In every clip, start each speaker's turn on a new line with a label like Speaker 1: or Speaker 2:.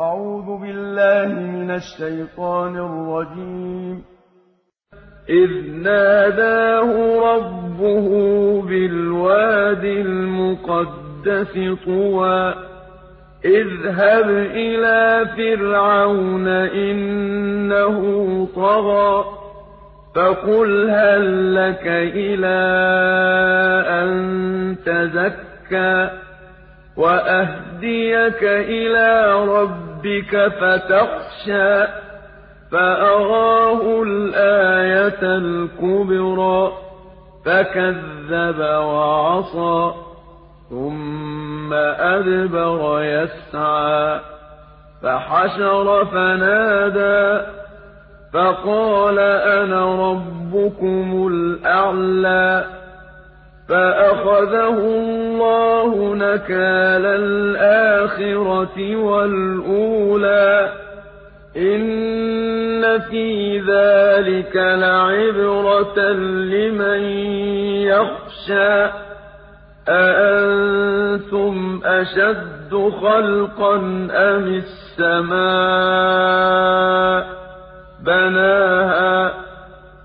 Speaker 1: أعوذ بالله من الشيطان الرجيم. إذ ناداه ربه بالواد المقدس طوى اذهب إلى فرعون إنه طغى فقل هل لك إلى أن تزكى؟ وأهديك إلى ربك فتخشى فأراه الآية الكبرى فكذب وعصى ثم أدبر يسعى فحشر فنادى فقال أنا ربكم الأعلى فأخذه الله نكال الآخرة والأولى. إن في ذلك لعبرة لمن يخشى. أأنتم أشد خلقا أم السماء؟ بناها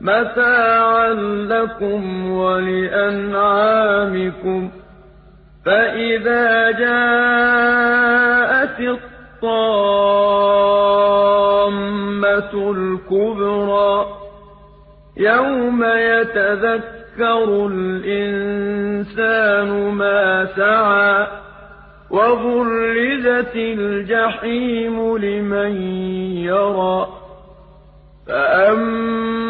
Speaker 1: مَتَاعًا لَّكُمْ وَلِأَنْعَامِكُمْ فَإِذَا جَاءَتِ الطَّامَّةُ الْكُبْرَىٰ يَوْمَ يَتَذَكَّرُ الْإِنسَانُ مَا سَعَىٰ وَبُرِّزَتِ الْجَحِيمُ لِمَن يَرَىٰ فَأَمَّا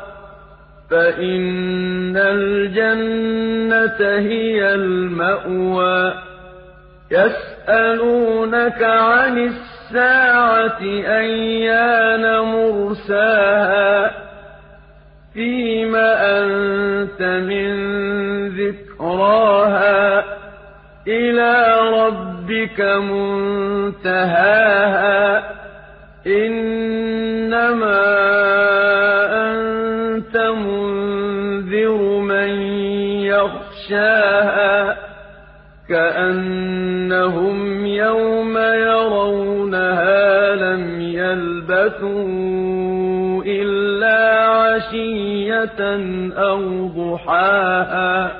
Speaker 1: فَإِنَّ الْجَنَّةَ هِيَ الْمَأْوَىٰ. يَسْأَلُونَكَ عَنِ السَّاعَةِ أَيَّانَ مُرْسَاهَا. فِيمَ أَنتَ مِن ذِكْرَاهَا. إِلَىٰ رَبِّكَ مُنتَهَاهَا. إِنَّمَا يَخْشَاهَا كَأَنَّهُمْ يَوْمَ يَرَوْنَهَا لَمْ يَلْبَثُوا إِلَّا عَشِيَّةً أَوْ ضُحَاهَا